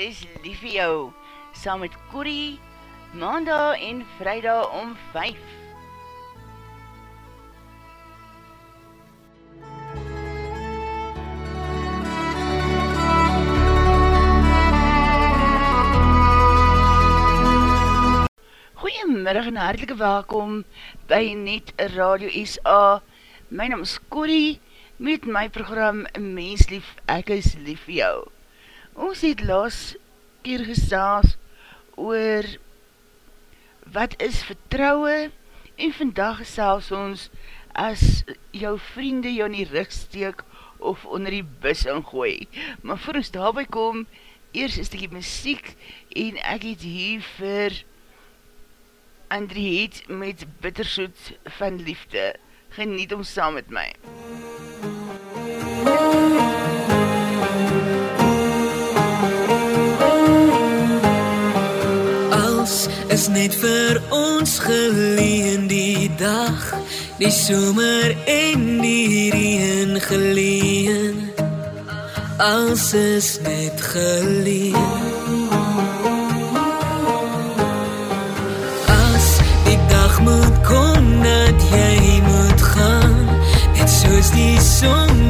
Ek is lief vir jou, saam met Corrie, maandag en vrijdag om 5. Goeiemiddag en hartelike welkom by Net Radio SA. My naam is Corrie, met my program Mens Lief, Ek is Lief vir Jou. Ons het laas keer gesaas oor wat is vertrouwe en vandag gesels ons as jou vriende jou in die rug steek of onder die bus ingooi. Maar voor ons daarby kom, eers is die muziek en ek het hier vir Andrie het met bittersoet van liefde. Geniet om saam met my. Is net vir ons geleen die dag die somer en die reën geleen. Als is net geleen. As die dag moet kom dat jy moet gaan net soos die son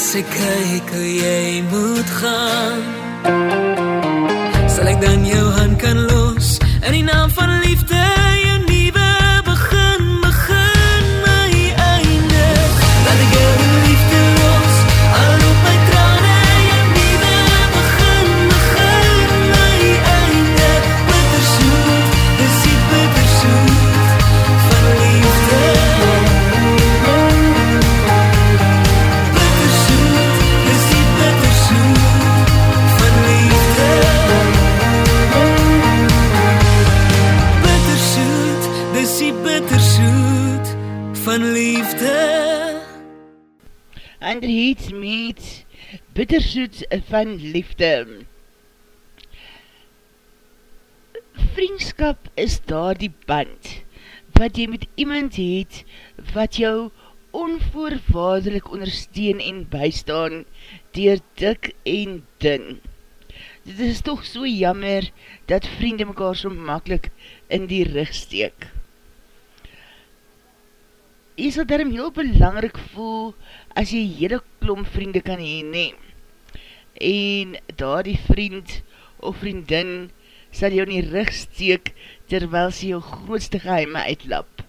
As ek kyk hoe jy moet gaan. Sal ek dan jou hand kan los In die naam van bittersoet van liefde. Vriendskap is daar die band, wat jy met iemand het, wat jou onvoorwaardelik ondersteun en bystaan, dier dik en dun. Dit is toch so jammer, dat vriende mekaar so makkelijk in die rug steek. Jy sal daarom heel belangrik voel, as jy hele klom vriende kan heen neem. En daar die vriend of vriendin sal jou in die rug steek, terwyl sy jou grootste geheime uitlap.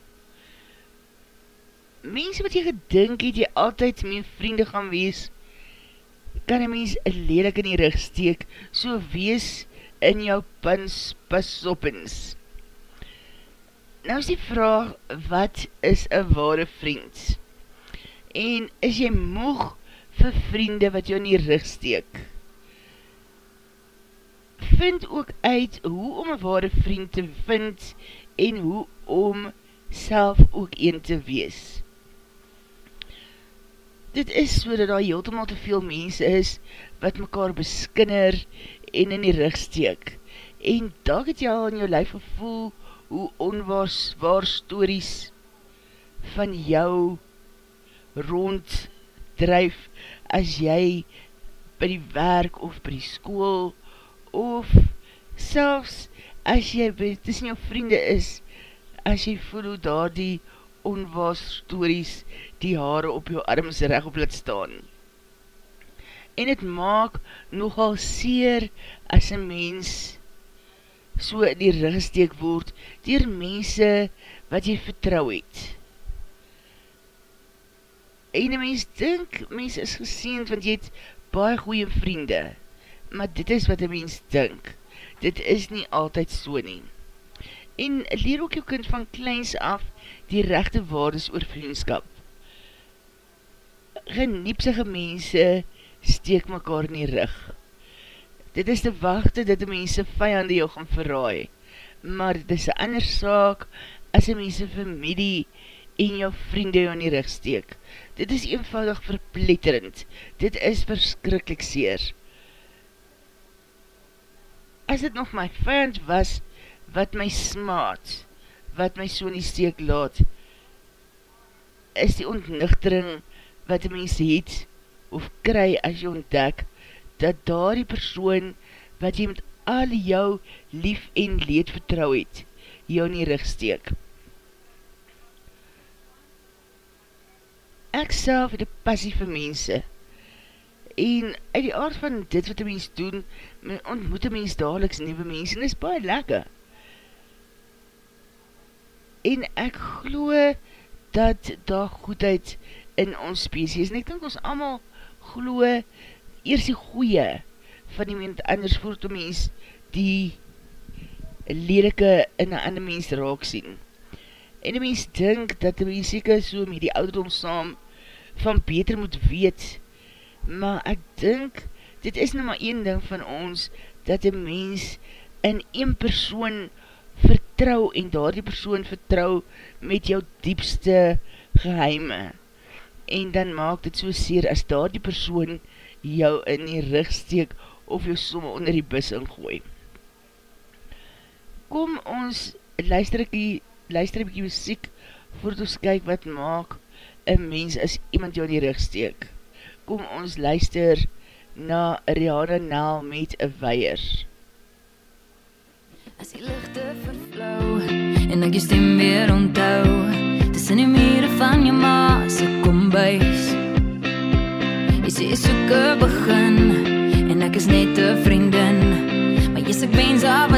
Mense wat jy gedink het, jy altyd met vriende gaan wees, kan een mens lelik in die rug steek, so wees in jou pins pasoppens. Nou is die vraag, wat is een ware vriend? En is jy moeg vir vriende wat jou in die rug steek? vind ook uit hoe om een ware vriend te vind en hoe om self ook een te wees. Dit is so dat daar heeltemaal te veel mense is wat mekaar beskinner en in die rug steek. En dag het jy al in jou lijf gevoel hoe onwaars waar stories van jou ronddrijf as jy by die werk of by die school of selfs as jy by, tussen jou vriende is, as jy voel hoe daar die onwaas stories die haare op jou arms recht op laat staan. En het maak nogal seer as een mens so in die rugsteek word dier mense wat jy vertrouw het. En een mens dink, mens is geseend want jy het baie goeie vriende, maar dit is wat een mens dink. Dit is nie altyd so nie. En leer ook jou kind van kleins af die rechte waardes oor vriendskap. Geniepsige mense steek mekaar in die rug. Dit is te wachte dat die mense vijande jou gaan verraai, maar dit is een ander saak as die mense familie en jou vriende jou in die rug steek. Dit is eenvoudig verpletterend. Dit is verskrikkelijk seer. As dit nog my vijand was, wat my smaad, wat my so in die steek laat, is die ontnuchtering wat die mens het, of kry as jy ontdek, dat daar die persoon, wat jy met al jou lief en leed vertrouw het, jou in die rug steek. Ek self het een passie vir mense, en uit die aard van dit wat die mens doen, ontmoet die mens dageliks nieuwe mense, en is baie lekker. En ek glo dat daar goedheid in ons species, en ek dink ons allemaal glo eers die goeie van die mens, anders voelt die mens die lelike in een ander mens raak sien. En die mens dink dat die mens seker so met die ouderdom saam van beter moet weet, maar ek dink, dit is nou maar een ding van ons, dat die mens in een persoon vertrouw, en daar die persoon vertrouw met jou diepste geheime, en dan maak dit so seer, as daar die persoon jou in die rug steek, of jou somme onder die bus ingooi. Kom ons, luister ek die, luister die muziek, voordat ons kyk wat maak, een mens as iemand jou in die rug steek. Kom ons luister na Rihanna Nel met een weier. As die lichte vervlauw en ek jy stem weer onthou tussen die mure van jou maas ek kom buis Jy sê soeke begin en ek is net een vriendin maar jy sê ek wens daar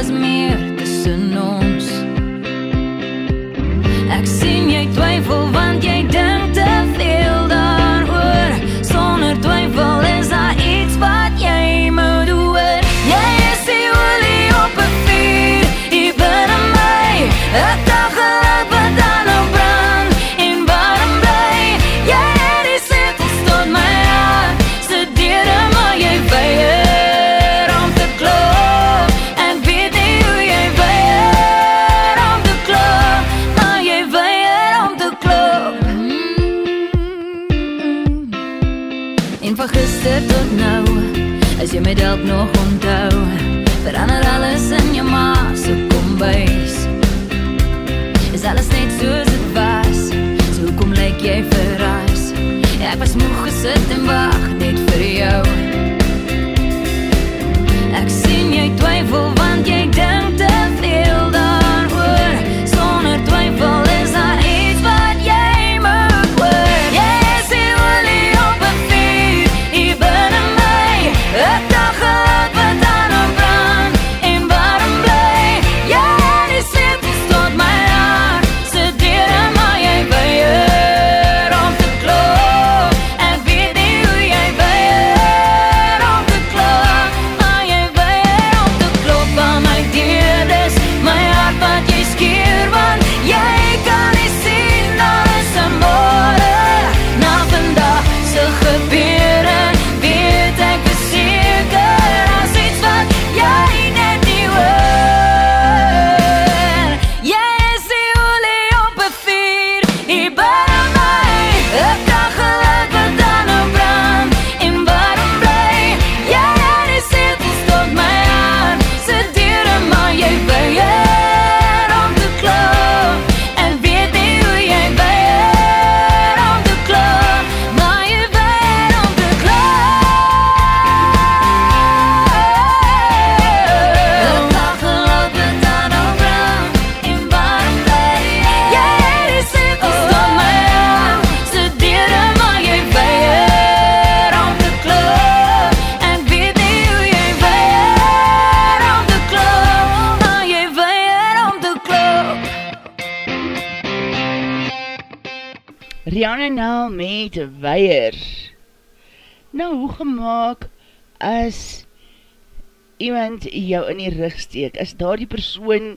iemand jou in die rug steek, as daar die persoon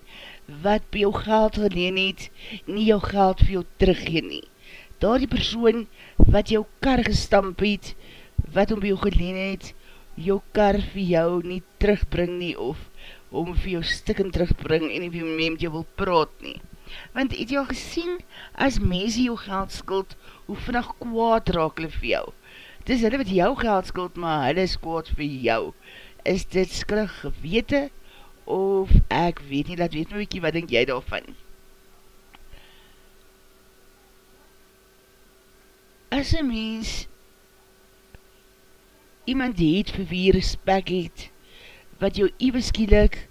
wat by jou geld geleen het, nie jou geld vir jou teruggeen nie. Daar die persoon wat jou kar gestamp het, wat om by jou geleen het, jou kar vir jou nie terugbring nie, of om vir jou stikken terugbring, en nie vir jou met jou wil praat nie. Want het al gesien, as mense jou geld skuld, hoe vannig kwaad raak hulle vir jou. Het is hulle wat jou geld skuld, maar hulle is kwaad vir jou. Is dit skillig gewete, of ek weet nie, laat weet my wiekie, wat denk jy daarvan? As een mens iemand het vir wie respect het, wat jou ewe skielik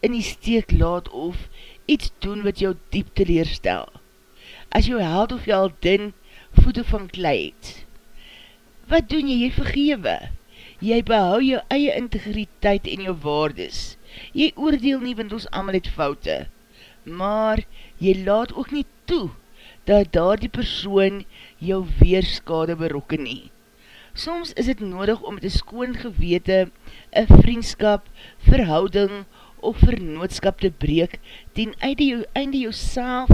in die steek laat of iets doen wat jou diep teleerstel. As jou held of jou din voete van kleid. Wat doen jy? Jy vergewe jy behou jou eie integriteit en jou waardes. Jy oordeel nie, want ons allemaal het foute. Maar jy laat ook nie toe, dat daar die persoon jou weerskade berokken nie. Soms is het nodig om met een skoon gewete, een vriendskap, verhouding of vernootskap te breek, ten einde jou, einde jou self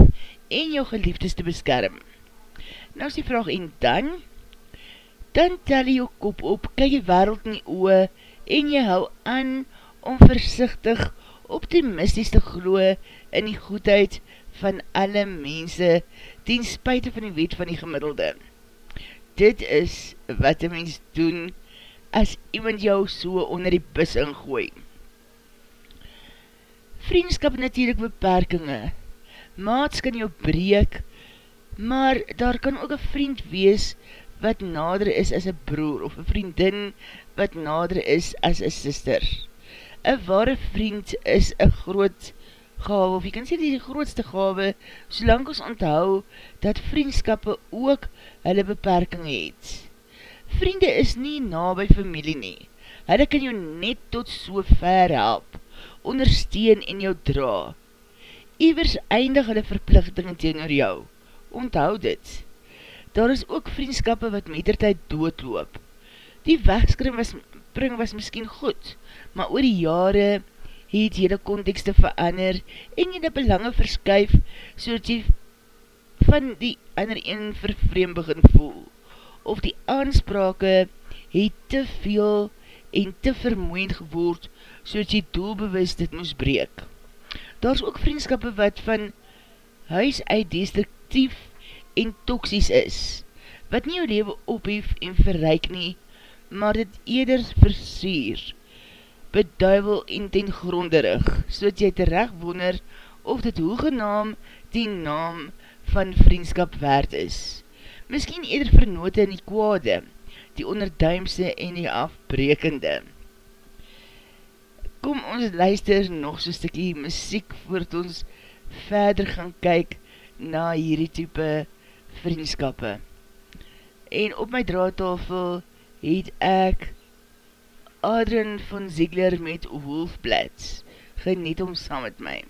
en jou geliefdes te beskerm. Nou is die vraag, en dan? Dan tel jy jou kop op, kyk jy wereld in die oe, en jy hou aan om versichtig optimisties te gloe in die goedheid van alle mense, ten spuite van die wet van die gemiddelde. Dit is wat die mens doen, as iemand jou so onder die bus ingooi. Vriendskap natuurlijk beperkinge, maats kan jou breek, maar daar kan ook een vriend wees, wat nader is as een broer, of een vriendin wat nader is as een sister. Een ware vriend is een groot gave, of jy kan sê die grootste gave, solang ons onthou dat vriendskappe ook hulle beperking het. Vriende is nie na by familie nie. Hulle kan jou net tot so ver help, ondersteun en jou dra. Ewers eindig hulle verplichting tegen jou. Onthou dit daar is ook vriendskappe wat met der tyd doodloop. Die wegskrim was, bring was miskien goed, maar oor die jare het jyde kontekste verander en jyde belange verskuif so dat jy van die ander een vervreem begin voel. Of die aansprake het te veel en te vermoeiend geword so dat jy doelbewust dit moes breek. Daar is ook vriendskappe wat van huis uit destructief en toksies is, wat nie jou leven ophief en verreik nie, maar dit eerder versier, beduivel en ten gronderig, so dat jy terecht wonder of dit hoegenaam die naam van vriendskap waard is. Misschien eerder vernote in die kwade, die onderduimse en die afbrekende. Kom ons luister nog so stikkie muziek voordat ons verder gaan kyk na hierdie type vriendskappe. En op my draadtafel het ek Adrian van Ziegler met Wolfblats geniet om saam met my.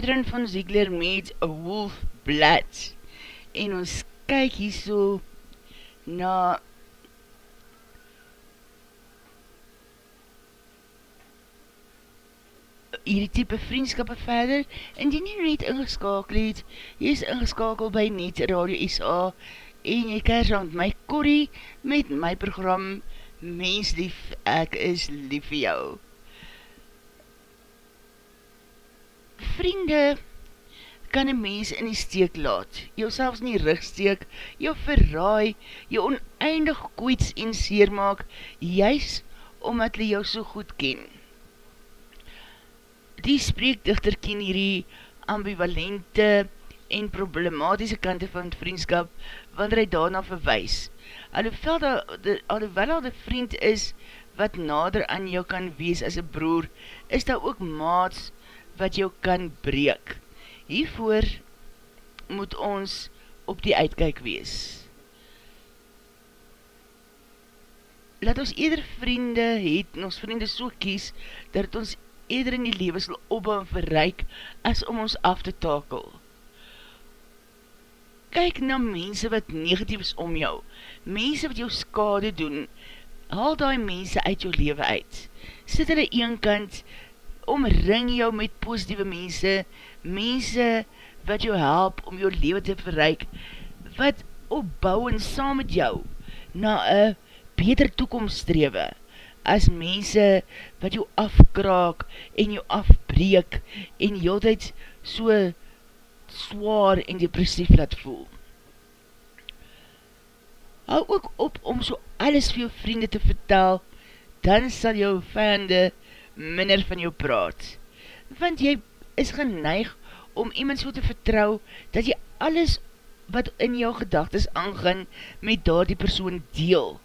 Adrian van Ziegler met Wolf Blood en ons kyk hier so na hierdie type vriendskappe verder, en die nie net ingeskakel het, jy is ingeskakel by Net Radio SA, en jy kers aan my Corrie, met my program Mens Lief, Ek Is Lief vir Jou. Vriende kan een mens in die steek laat, jou selfs in die rug steek, jou verraai, jou oneindig kweets en seer maak, juist omdat jy jou so goed ken die spreekdichter ken hierdie ambivalente en problematiese kante van vriendskap, wanneer hy daarna verwijs. Alhoewel al die vriend is, wat nader aan jou kan wees as een broer, is daar ook maats wat jou kan breek. Hiervoor moet ons op die uitkijk wees. Laat ons eerder vriende het, en ons vriende so kies, dat ons eerder in die lewe sal opbouw en verryk as om ons af te takel. Kyk na mense wat negatief is om jou, mense wat jou skade doen, haal die mense uit jou lewe uit. Sit hulle een kant, omring jou met positieve mense, mense wat jou help om jou lewe te verryk, wat opbouw en saam met jou na een beter toekomst strewe as mense wat jou afkraak en jou afbreek en jou tyd so zwaar en depressief laat voel. Hou ook op om so alles vir jou vriende te vertel, dan sal jou vijande minder van jou praat. Want jy is geneig om iemand so te vertrouw, dat jy alles wat in jou gedagtes aangaan met daar die persoon deel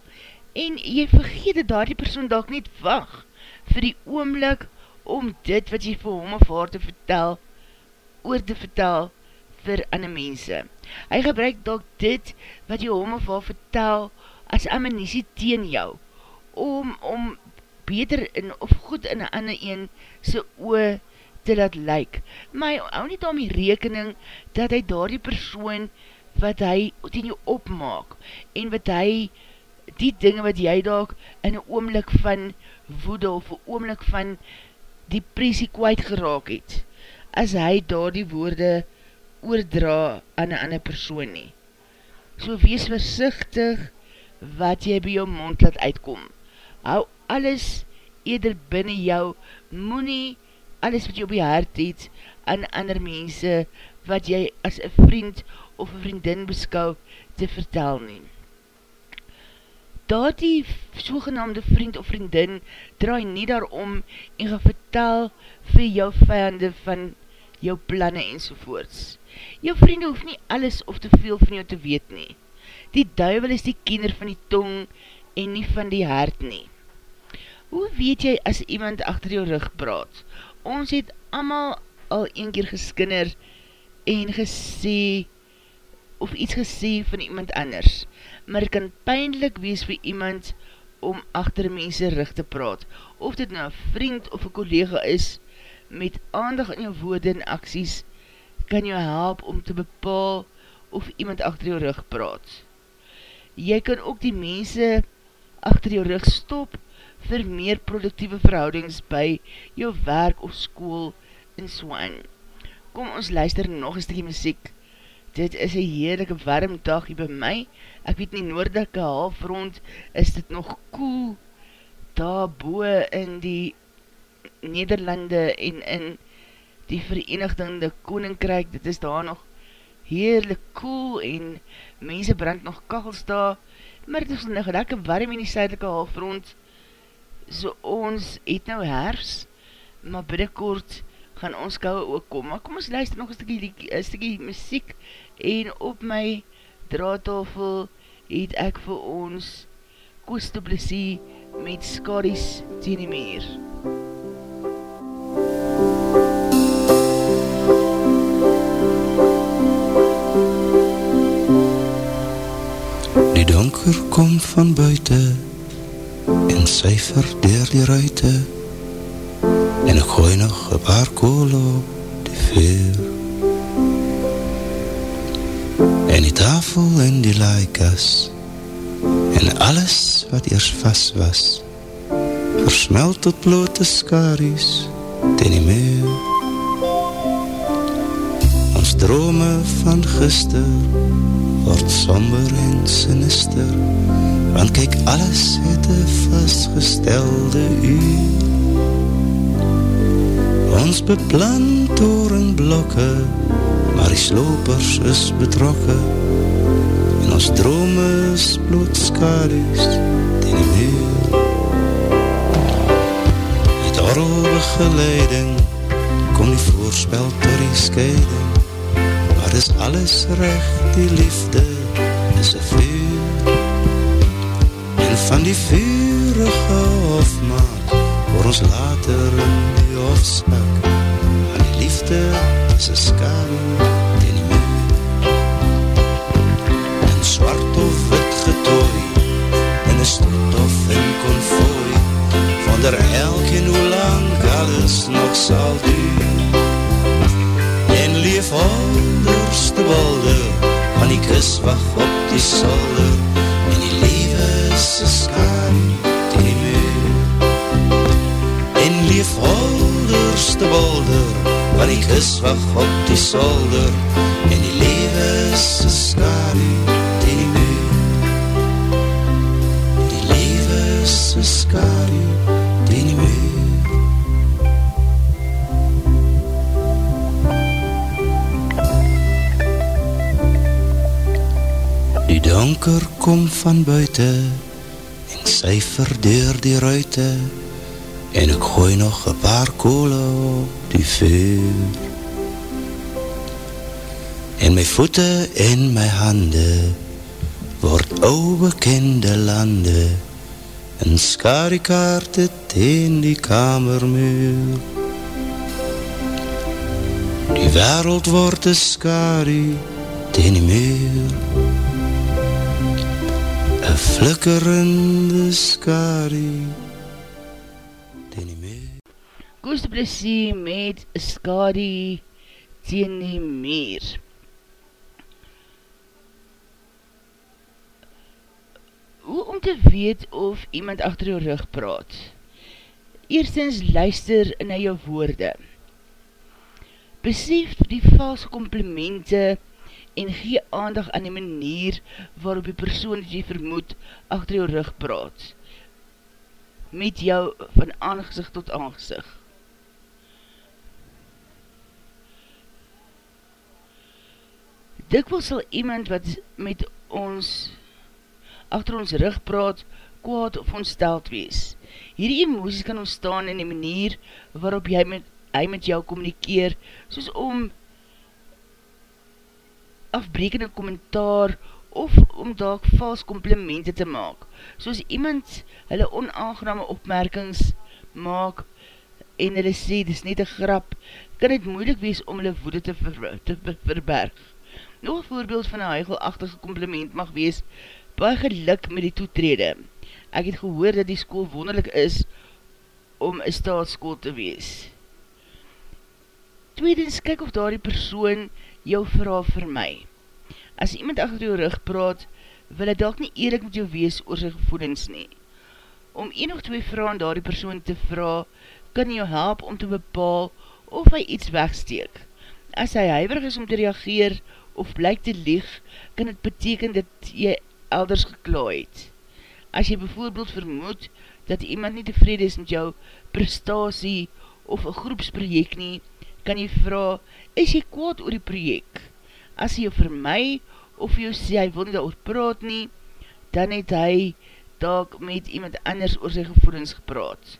en jy vergeet dat daar die persoon dalk niet wacht vir die oomlik om dit wat jy vir hom of haar te vertel, oor te vertel vir ander mense. Hy gebruik dalk dit wat jy hom of haar vertel as ammunisie teen jou, om, om beter in, of goed in een ander een sy oor te laat lyk. Maar hy hou nie daarmee rekening dat hy daar die persoon wat hy teen jou opmaak en wat hy die dinge wat jy dalk in een oomlik van woede of een oomlik van depressie kwijt geraak het, as hy daar die woorde oordra aan een ander persoon nie. So wees versichtig wat jy by jou mond laat uitkom. Hou alles eerder binnen jou, moet nie alles wat jy op jy hart het aan ander mense wat jy as een vriend of een vriendin beskou te vertel neem daar die sogenaamde vriend of vriendin draai nie daarom en gaan vertel vir jou vijande van jou planne en sovoorts. Jou vriende hoef nie alles of te veel van jou te weet nie. Die duivel is die kinder van die tong en nie van die hart nie. Hoe weet jy as iemand achter jou rug praat? Ons het allemaal al een keer geskinner en gesê of iets gesê van iemand anders maar het kan pijnlik wees vir iemand om achter mense rug te praat, of dit nou een vriend of een collega is, met aandag in jou woorde en acties, kan jou help om te bepaal of iemand achter jou rug praat. Jy kan ook die mense achter jou rug stop vir meer productieve verhoudings by jou werk of school en soan. Kom ons luister nog een stukje muziek. Dit is een heerlijke warm dag hier by my, ek weet nie noordelike halfrond, is dit nog koel daar boe in die Nederlande en in die Verenigde Koninkryk, dit is daar nog heerlik koel en mense brand nog kachels daar, maar dit is nog lekker warm in die suidelike halfrond, so ons het nou hers, maar binnenkort gaan ons kouwe ook kom, maar kom ons luister nog een stukkie, een stukkie muziek, en op my draadtafel het ek vir ons Koos de Blessie met Skaries teen die meer. Die donker kom van buiten en syfer dier die ruite en ek gooi nog een paar kool op die vuur. En die tafel en die laikas en alles wat eers vast was, versmelt tot blote skaries ten die muur. Ons drome van gister word somber en sinister, want kyk alles het een vastgestelde uur. Ons beplan torenblokke, maar die slopers is betrokke, en ons drome is blootskadies ten die muur. Met orgelbegeleiding kom die voorspel tot die scheiding, maar is alles recht, die liefde is een vuur. En van die vurige hofmaat, voor ons later in die hofspak, van die liefde is een skade syfer deur die ruite en ek gooi nog een paar koole op die vuur. En my voete en my hande word ou bekende lande en skarikaarte teen die kamermuur. Die wereld word een skarie teen die muur. Een flikkerende skarie teen die muur. Koos de plesie met skadie teen die meer. Hoe om te weet of iemand achter jou rug praat? Eerstens luister na jou woorde. Besef die valse complimente en gee aandag aan die manier waarop die persoon dat jy vermoed achter jou rug praat. Met jou van aangezicht tot aangezicht. Dikwels sal iemand wat met ons achter ons rug praat, kwaad of ontsteld wees. Hierdie emoties kan ontstaan in die manier waarop jy met, hy met jou communikeer, soos om afbrekende kommentaar of om daak vals komplimente te maak, soos iemand hulle onaangename opmerkings maak en hulle sê, dis net een grap, kan het moeilik wees om hulle woede te, ver, te verberg. Nog een voorbeeld van een huigelachtige compliment mag wees, baie geluk met die toetrede. Ek het gehoor dat die school wonderlik is om een staatsschool te wees. Tweedens, kyk of daar die persoon jou vraag vir my. As iemand achter jou rug praat, wil hy dalk nie eerlijk met jou wees oor sy gevoelens nie. Om een of twee vraag aan daar die persoon te vraag, kan jou help om te bepaal of hy iets wegsteek. As hy huiverig is om te reageer of blyk te lieg, kan het beteken dat jy elders gekla het. As jy bijvoorbeeld vermoed dat iemand nie tevrede is met jou prestatie of een groepsproject nie, kan jy vraag, is jy kwaad oor die project? As jou vir my of jou sê hy wil nie daar praat nie, dan het hy dalk met iemand anders oor sy gevoelens gepraat.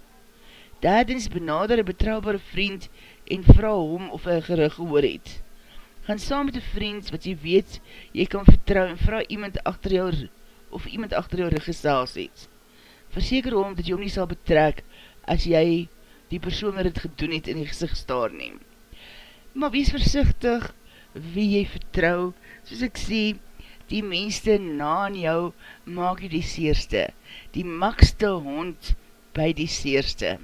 Derdens benader een betrouwbare vriend en vraag hom of hy gerig gehoor het. Gaan saam met een vriend wat jy weet, jy kan vertrouw en vraag iemand achter jou of iemand achter jou registraals het. Verseker hom dat jy hom nie sal betrek as jy die persoon wat het gedoen het in die gezicht staar neem. Maar wees versichtig wie jy vertrouw, soos ek sê, die menste na aan jou maak jy die seerste, die makste hond by die seerste.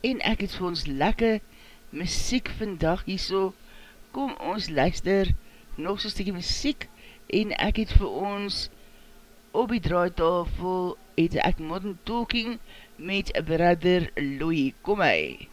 en ek het vir ons lekker muziek vandag hier so, kom ons luister nog so'n stukje muziek en ek het vir ons op die draaitafel het ek modern talking met brother Louis, kom hy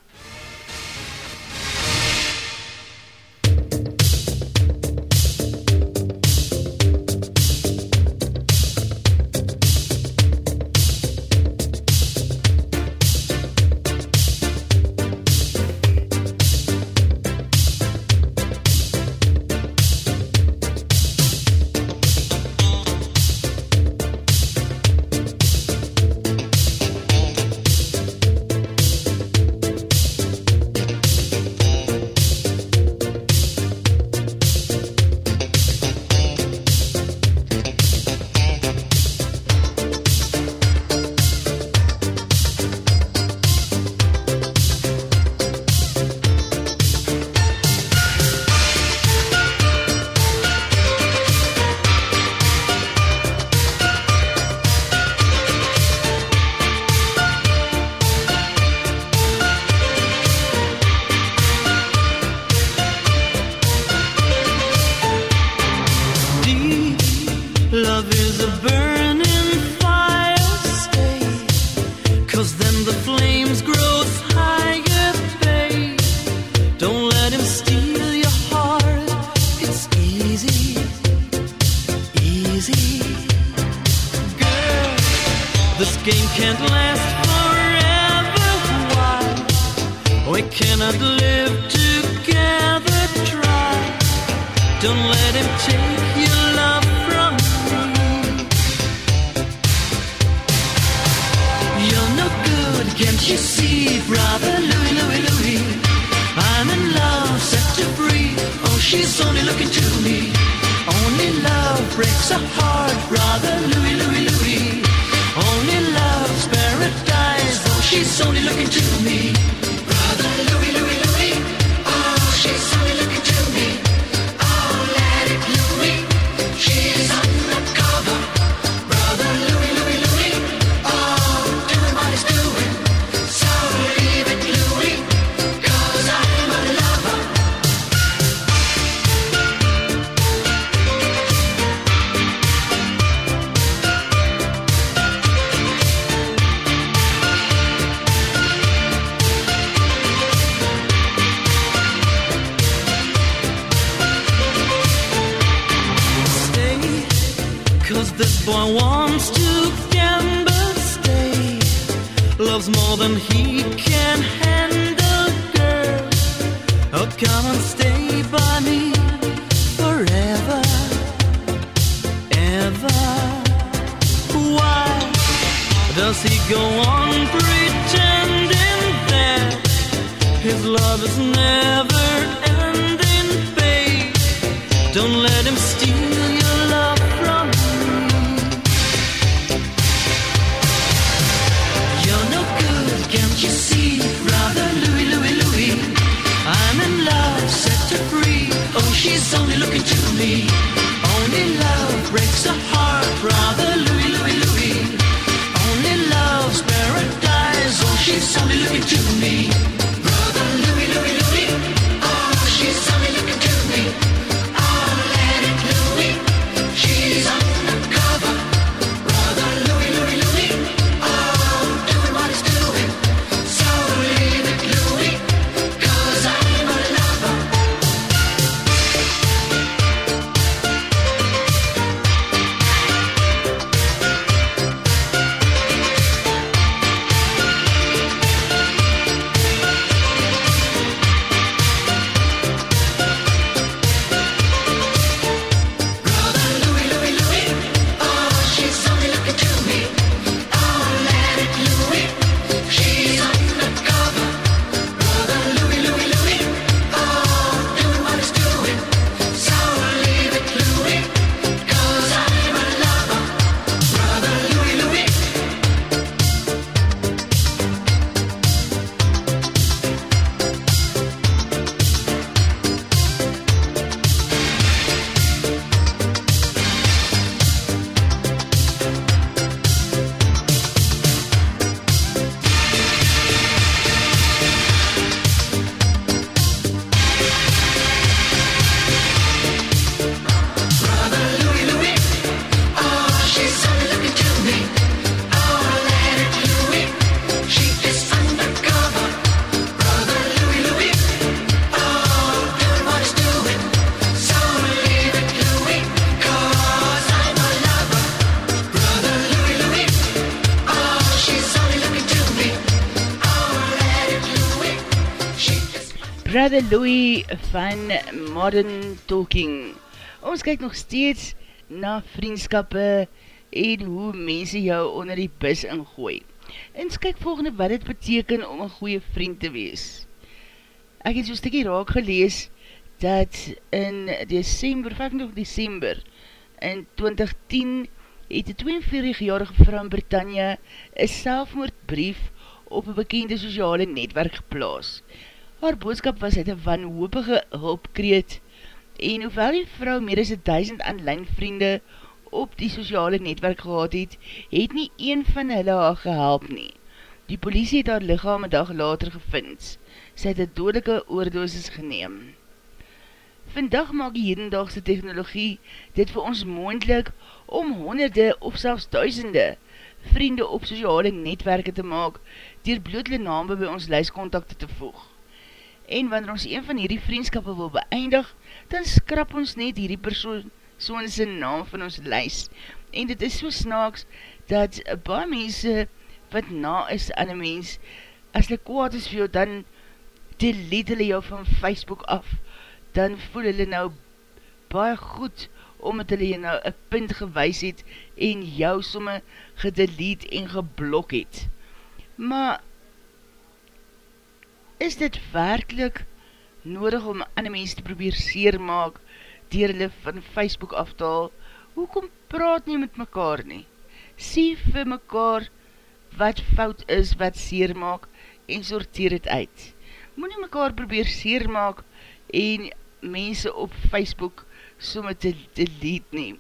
loves more than he can handle, girl. Oh, come and stay by me forever, ever. Why does he go on pretending that his love is never ending, babe? Don't let him. Van Modern Talking. Ons kyk nog steeds na vriendskappe en hoe mense jou onder die bus ingooi. En ons kyk volgende wat het beteken om een goeie vriend te wees. Ek het so'n stikkie raak gelees dat in december, 25 december in 2010 het die 42-jarige vrou in Britannia een selfmoordbrief op een bekende sociale netwerk geplaas. Haar boodskap was uit een wanhopige hulpkreet en hoewel die vrou meer as 1000 online vriende op die sociale netwerk gehad het, het nie een van hulle haar gehelp nie. Die politie het haar lichaam een dag later gevind. Sy het een dodelike oordosis geneem. Vandag maak die hedendagse technologie dit vir ons moendlik om honderde of selfs duisende vriende op sociale netwerke te maak dier bloedle name by ons lijstkontakte te voeg en wanneer ons een van hierdie vriendskappe wil beëindig, dan skrap ons net hierdie persoon soon sy naam van ons lys. En dit is so snaaks, dat baie mense wat na is aan een mens, as hulle kwaad is vir jou, dan delete hulle jou van Facebook af, dan voel hulle nou baie goed, omdat hulle jou nou een punt gewys het, en jou somme gedelete en geblok het. Maar, is dit werkelijk nodig om ander mens te probeer seer maak dier hulle van Facebook aftaal? Hoekom praat nie met mekaar nie? Sê vir mekaar wat fout is, wat seer maak en sorteer het uit. Moe nie mekaar probeer seer maak en mense op Facebook somme te delete nie.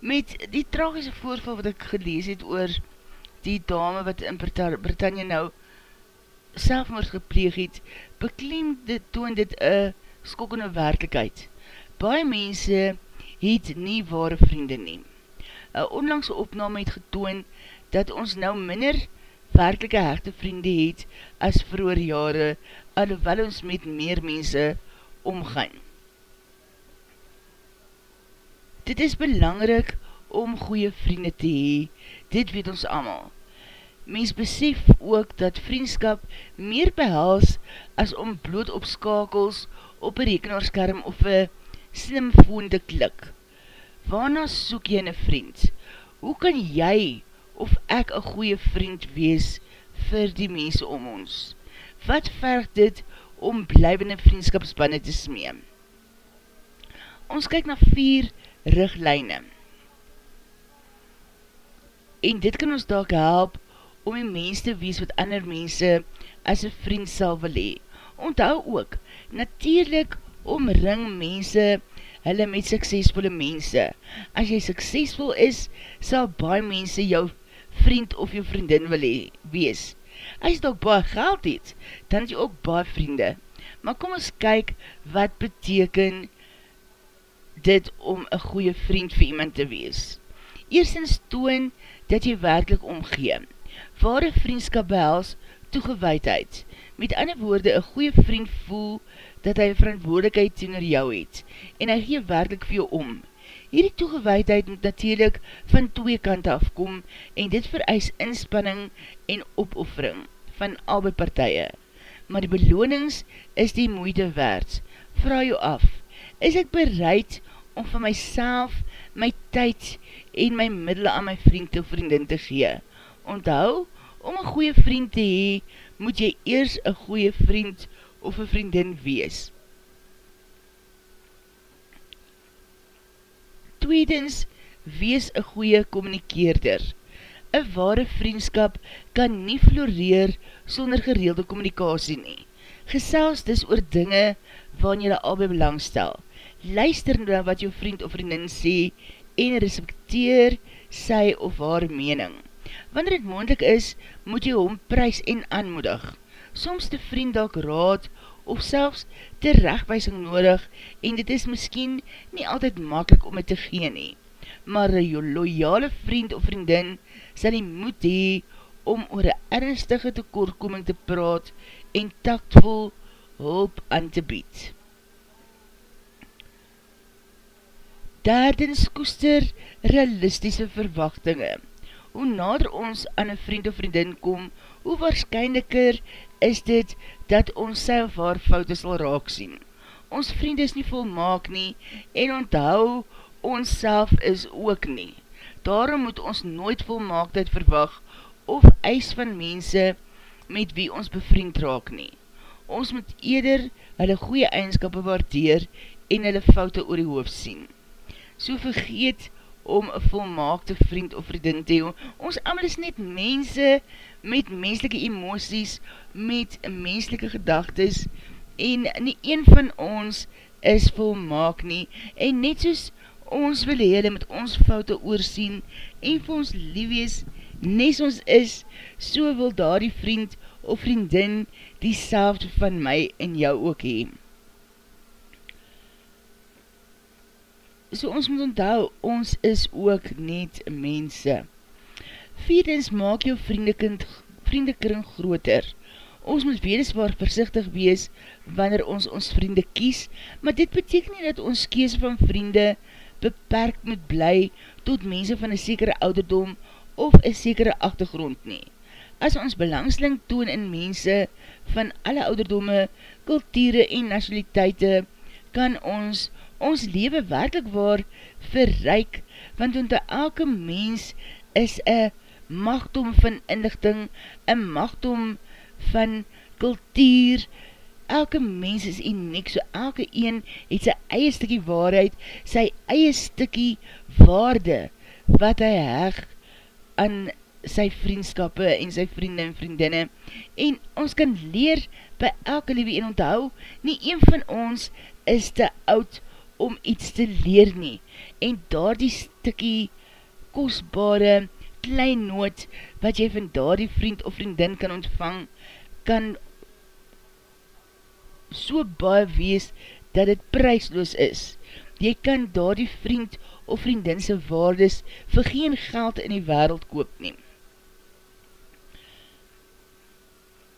Met die tragische voorval wat ek gelees het oor die dame wat in Britannia nou selfmoord gepleeg het, bekleem dit toon dit een skokkende werkelijkheid. Baie mense het nie ware vriende neem. Een onlangse opname het getoon dat ons nou minder werkelike hechte vriende het as vroer jare, alhoewel ons met meer mense omgaan. Dit is belangrik om goeie vriende te hee, dit weet ons allemaal mens besef ook dat vriendskap meer behels as om bloot op skakels op een rekenaarskerm of een slimfoon te klik. Waarna soek jy een vriend? Hoe kan jy of ek een goeie vriend wees vir die mense om ons? Wat verg dit om blijvende vriendskapsbanne te smeem? Ons kyk na vier riglijne. En dit kan ons dalk help om die mens te wees wat ander mense as een vriend sal wil hee. Onthou ook, natuurlijk omring mense hulle met suksesvolle mense. As jy suksesvol is, sal baie mense jou vriend of jou vriendin wil hee, wees. As jy ook baie geld het, dan het jy ook baie vriende. Maar kom ons kyk wat beteken dit om een goeie vriend vir iemand te wees. Eerstens toon dat jy werkelijk omgeem ware vriendskap behels toegeweidheid. Met ander woorde, een goeie vriend voel dat hy verantwoordelikheid teenoor jou het en hy gee werkelijk vir jou om. Hierdie toegeweidheid moet natuurlijk van twee kante afkom en dit vereis inspanning en opoffering van albei partije. Maar die belonings is die moeite waard. Vraag jou af, is ek bereid om van myself, my tyd en my middel aan my vriend of vriendin te gee? Onthou, om een goeie vriend te hee, moet jy eers een goeie vriend of een vriendin wees. Tweedens, wees een goeie communikeerder. Een ware vriendskap kan nie floreer sonder gereelde communicatie nie. Gesels dis oor dinge waarin jy albei belangstel. Luister na wat jou vriend of vriendin sê en respecteer sy of haar mening. Wanneer het moendlik is, moet jy hom prijs en aanmoedig. Soms te vriend dalk raad of selfs te rechtwijsing nodig en dit is miskien nie altyd makkelijk om het te gee nie. Maar een loyale vriend of vriendin sal nie moed hee om oor een ernstige tekortkoming te praat en taktvol hulp aan te bied. Derdens koester realistische verwachtinge hoe nader ons aan een vriend of vriendin kom, hoe waarschijnliker is dit dat ons sy of haar foute sal raak sien. Ons vriend is nie volmaak nie en onthou ons self is ook nie. Daarom moet ons nooit volmaaktheid verwag of eis van mense met wie ons bevriend raak nie. Ons moet eerder hulle goeie eigenskap waardeer en hulle foute oor die hoofd sien. So vergeet om een volmaakte vriend of vriendin te heen. Ons allemaal is net mense met menselike emoties, met menselike gedagtes, en nie een van ons is volmaak nie, en net soos ons wil hele met ons foute oorsien, en vir ons liefwees, nes ons is, so wil daar die vriend of vriendin die van my en jou ook heen. So ons moet onthou, ons is ook net mense. Vierdens, maak jou vriendekring groter. Ons moet weliswaar versichtig wees wanneer ons ons vriende kies, maar dit beteken nie dat ons kies van vriende beperk moet bly tot mense van een sekere ouderdom of een sekere achtergrond nie. As ons belangsling toon in mense van alle ouderdomme, kulture en nationaliteite, kan ons ons leven werkelijk waar verryk, want onder elke mens is een machtom van inlichting, een machtom van kultuur, elke mens is uniek, so elke een het sy eie stikkie waarheid, sy eie stikkie waarde, wat hy heg aan sy vriendskappe en sy vriende en vriendinne, en ons kan leer by elke liewe en onthou, nie een van ons is te oud om iets te leer nie, en daar die stikkie kostbare klein noot wat jy van daar die vriend of vriendin kan ontvang, kan so baie wees dat het prijsloos is. Jy kan daar die vriend of vriendinse waardes vir geen geld in die wereld koop neem.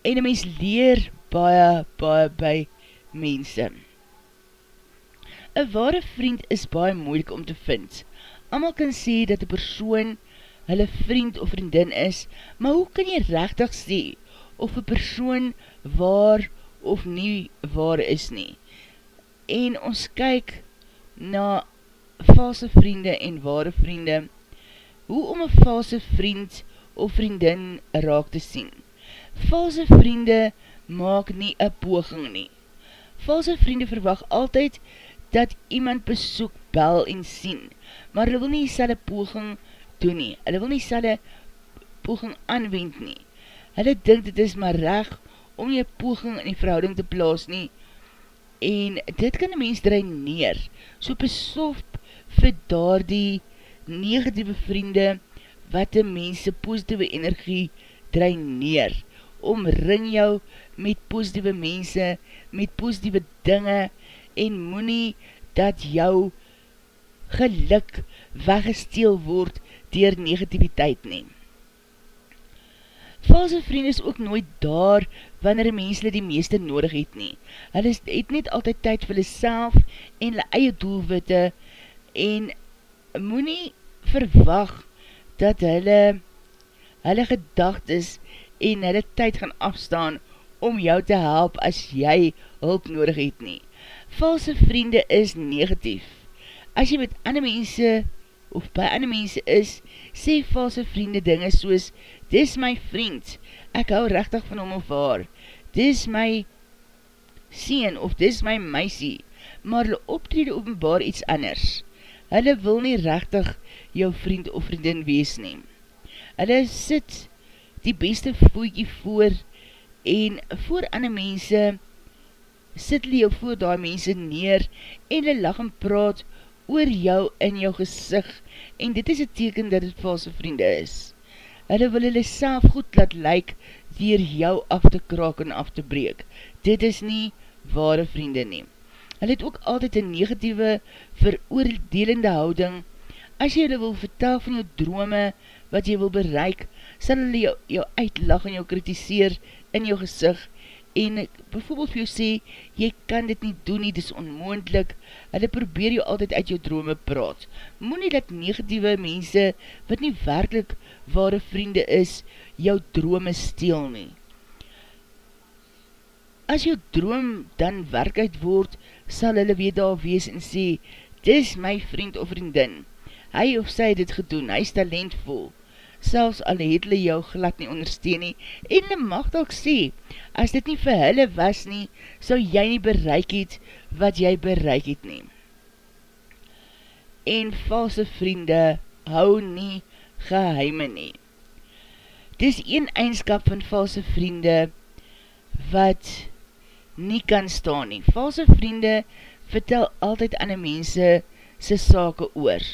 En een mens leer baie, baie by mense. Een ware vriend is baie moeilik om te vind. Amal kan sê dat die persoon hulle vriend of vriendin is, maar hoe kan jy rechtig sê of die persoon waar of nie waar is nie? En ons kyk na valse vriende en ware vriende, hoe om een valse vriend of vriendin raak te sien. Valse vriende maak nie een poging nie. Valse vriende verwag altyd dat iemand besoek, bel en sien, maar hulle wil nie selde poging doen nie, hulle wil nie selde poging aanwend nie. Hulle dink dit is maar reg om jy poging in die verhouding te plaas nie, en dit kan die mens draineer, so besof vir daar die negatieve vriende wat die mense positieve energie draineer, omring jou met positieve mense, met positieve dinge, en moenie dat jou geluk weggesteel word dier negativiteit neem. Valse vriend is ook nooit daar wanneer die mensle die meeste nodig het nie. Hulle het net altyd tyd vir hulle self en hulle eie doelwitte en moenie verwag dat hulle hulle gedacht is en hulle tyd gaan afstaan om jou te help as jy hulp nodig het nie valse vriende is negatief. As jy met ander mense of by ander mense is, sê valse vriende dinge soos, dis my vriend, ek hou rechtig van hom of haar, dis my sien of dis my meisie, maar hulle optrede openbaar iets anders. Hulle wil nie rechtig jou vriend of vriendin wees neem. Hulle sit die beste voetjie voor en voor ander mense sit hulle jou voor daar mense neer en hulle lag en praat oor jou in jou gezicht en dit is een teken dat het valse vriende is. Hulle wil hulle self goed laat lyk dier jou af te kraak en af te breek. Dit is nie ware vriende neem. Hulle het ook altyd een negatieve veroordelende houding. As jy hulle wil vertel van jou drome wat jy wil bereik, sal hulle jou, jou uitlag en jou kritiseer in jou gezicht en bijvoorbeeld vir jou sê, jy kan dit nie doen nie, dit is onmoendlik, hulle probeer jou altyd uit jou drome praat. Moe nie dat negatieve mense, wat nie werkelijk ware vriende is, jou drome steel nie. As jou droom dan werkheid word, sal hulle weer daar wees en sê, dis my vriend of vriendin, hy of sy dit gedoen, hy is talentvol, selfs al het hulle jou glad nie ondersteun nie, en hulle mag ook sê, as dit nie vir hulle was nie, sal jy nie bereik het, wat jy bereik het nie. En valse vriende, hou nie geheime nie. Dis een eindskap van valse vriende, wat nie kan staan nie. Valse vriende vertel altyd aan die mense sy sake oor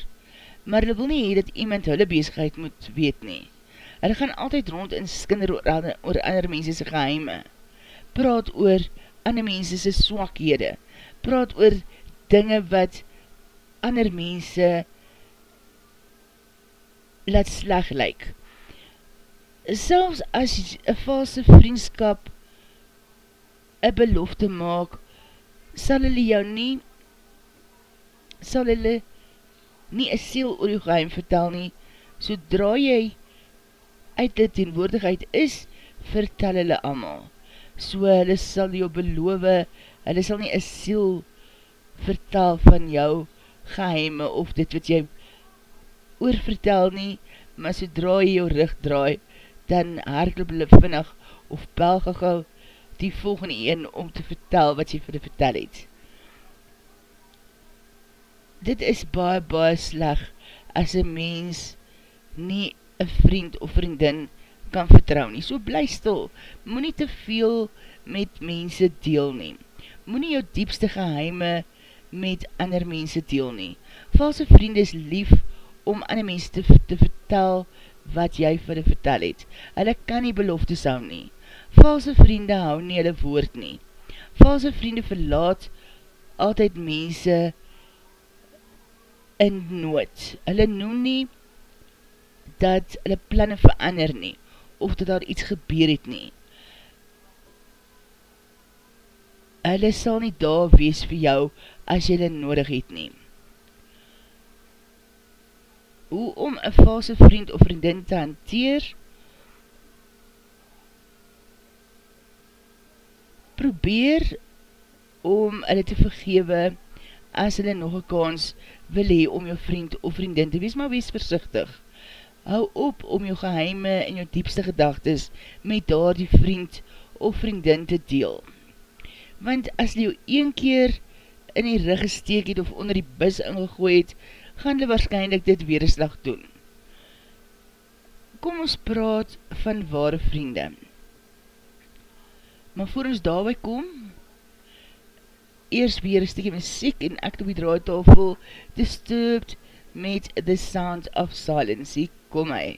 maar hulle wil nie hee dat iemand hulle bezigheid moet weet nie. Hulle gaan altyd rond en skinder oor, oor ander mense geheime. Praat oor ander mense sy swakhede. Praat oor dinge wat ander mense laat sleg lyk. Selfs as een valse vriendskap een belofte maak, sal hulle jou nie, sal hulle nie een siel oor jou geheim vertel nie, sodra jy uit die teenwoordigheid is, vertel hulle allemaal. So hulle sal jou beloof, hulle sal nie een siel vertel van jou geheime, of dit wat jy oor vertel nie, maar sodra jy jou rug draai, dan herklop hulle vinnig, of belgegel die volgende een om te vertel wat jy vir hulle vertel het dit is baie baie sleg as een mens nie een vriend of vriendin kan vertrouw nie. So bly stil, moet nie te veel met mense deel neem. Moet nie jou diepste geheime met ander mense deel nie. Valse vriend is lief om ander mense te, te vertel wat jy vir hulle vertel het. Hulle kan nie belofte sou nie. Valse vriende hou nie hulle woord nie. Valse vriende verlaat altyd mense vertel in nood. Hulle noem nie dat hulle planne verander nie, of dat daar iets gebeur het nie. Hulle sal nie daar wees vir jou, as jy hulle nodig het nie. Hoe om een valse vriend of vriendin te hanteer? Probeer om hulle te vergewe, as hulle nog een kans wil hee om jou vriend of vriendin te wees, maar wees versichtig. Hou op om jou geheime en jou diepste gedagtes met daar die vriend of vriendin te deel. Want as jy jou een keer in die rug gesteek het of onder die bus ingegooi het, gaan jy waarschijnlijk dit weer een slag doen. Kom ons praat van ware vriende. Maar voor ons daarby kom, eers weer een stikkie muziek en ek op die draaitafel disturbed met The Sound of Silence. Hier kom hy.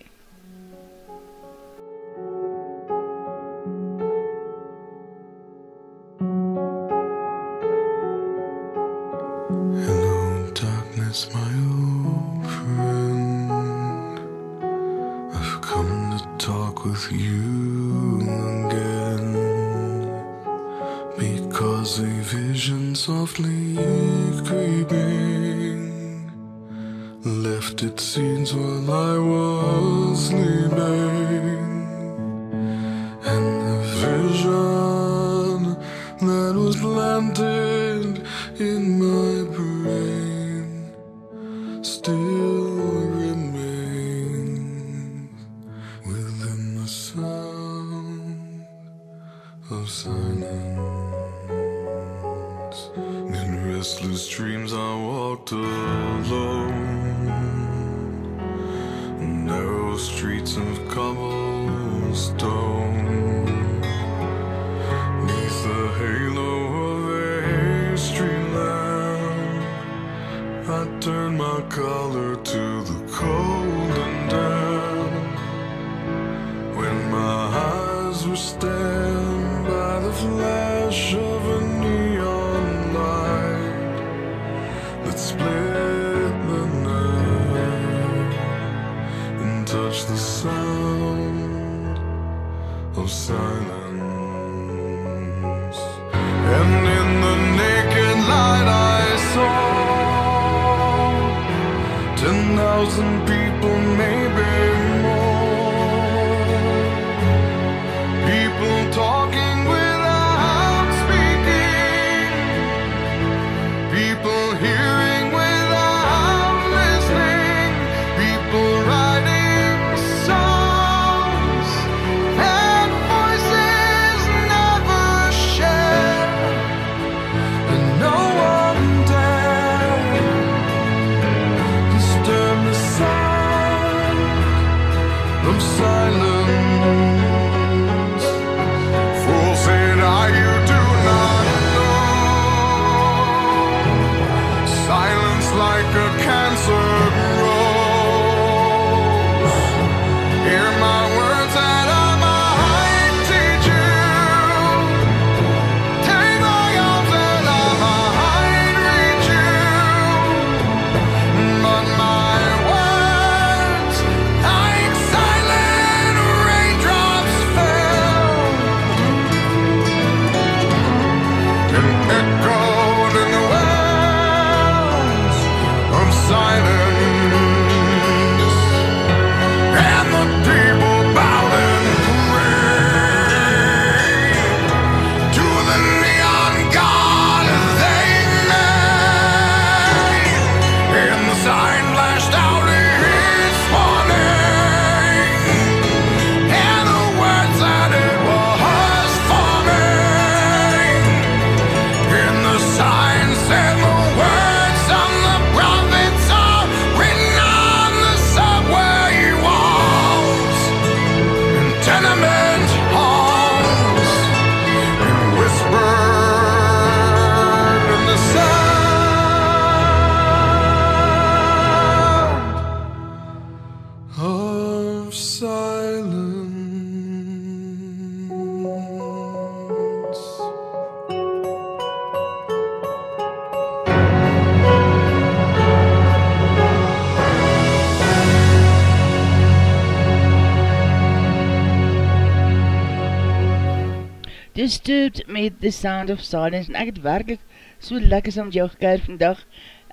Met The Sound of Silence en ek het werkelijk so lekker saam met jou gekuier vandag.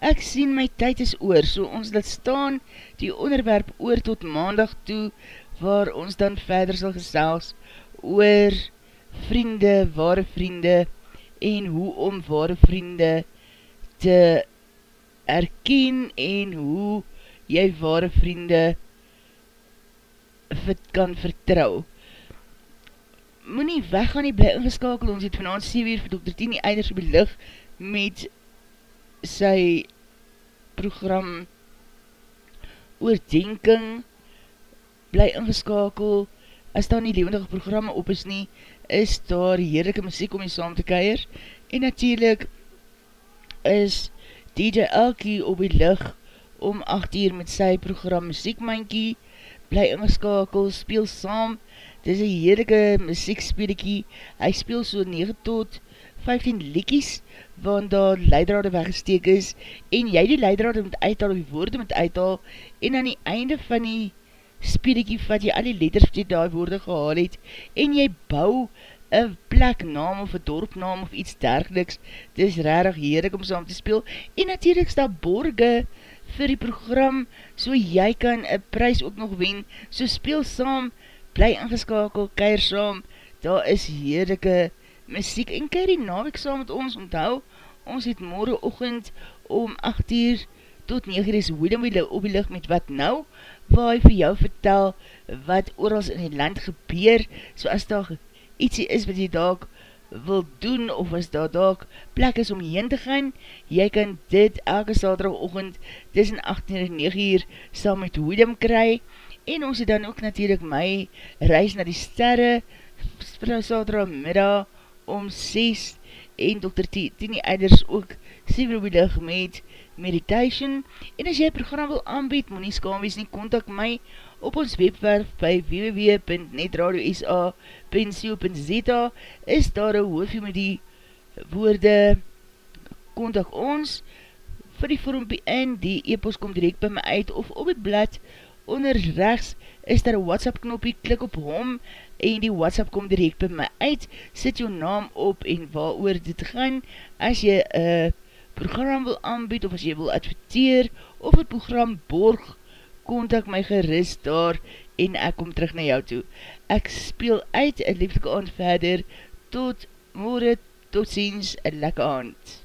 Ek sien my tyd is oor, so ons laat staan die onderwerp oor tot maandag toe, waar ons dan verder sal gesels oor vriende, ware vriende en hoe om ware vriende te erken en hoe jy ware vriende kan vertrouw moet nie weggaan nie, bly ingeskakel, ons het vanavond 7 uur vir Dr. Tini Eiders op die licht met sy program oordenking, bly ingeskakel, as daar nie levendige programme op is nie, is daar heerlijke muziek om jy saam te keir, en natuurlijk is DJ Elkie op die licht om 8 uur met sy program Muziekmankie, bly ingeskakel, speel saam, Dit is een heerlijke muziekspeelikie. Hy speel so 9 tot 15 liekies, want daar leidrade weggesteek is, en jy die leidrade moet uithaal, of die woorde moet uithaal, en aan die einde van die speelikie vat jy al die letters wat jy daar woorde gehaal het, en jy bou een pleknaam of een dorpnaam of iets dergeliks. Dit is rarig heerlijk om saam te speel, en natuurlijk is daar borge vir die program, so jy kan een prijs ook nog wen, so speel saam, bly ingeskakel, keir saam, daar is heerlijke muziek, en keir die naweek saam met ons, onthou, ons het morgen ochend om 8 uur tot 9 uur is Willem Wille op die licht met wat nou, waar hy vir jou vertel wat oorals in die land gebeur, so as daar ietsie is wat jy daak wil doen, of as daar daak plek is om heen te gaan, jy kan dit elke saterdag ochend tussen 8 en 9 uur saam met Willem kry, ons het dan ook natuurlijk my reis na die sterre, saterdag middag om 6 en Dr. Tini Eiders ook 7 uur lig met meditation. En as jy program wil aanbied, moet nie skaam wees nie, kontak my op ons webwerf by www.netradiosa.co.za is daar een hoofie met die woorde kontak ons vir die vormpie in, die e-post kom direct by my uit of op die blad onder rechts is daar een WhatsApp knopie, klik op hom en die WhatsApp kom direct by my uit, sit jou naam op en waar oor dit gaan, as jy een program wil aanbied of as jy wil adverteer of het program borg kontak my gerust daar en ek kom terug na jou toe. Ek speel uit een liefdelike aand verder, tot morgen, tot ziens, een lekker aand.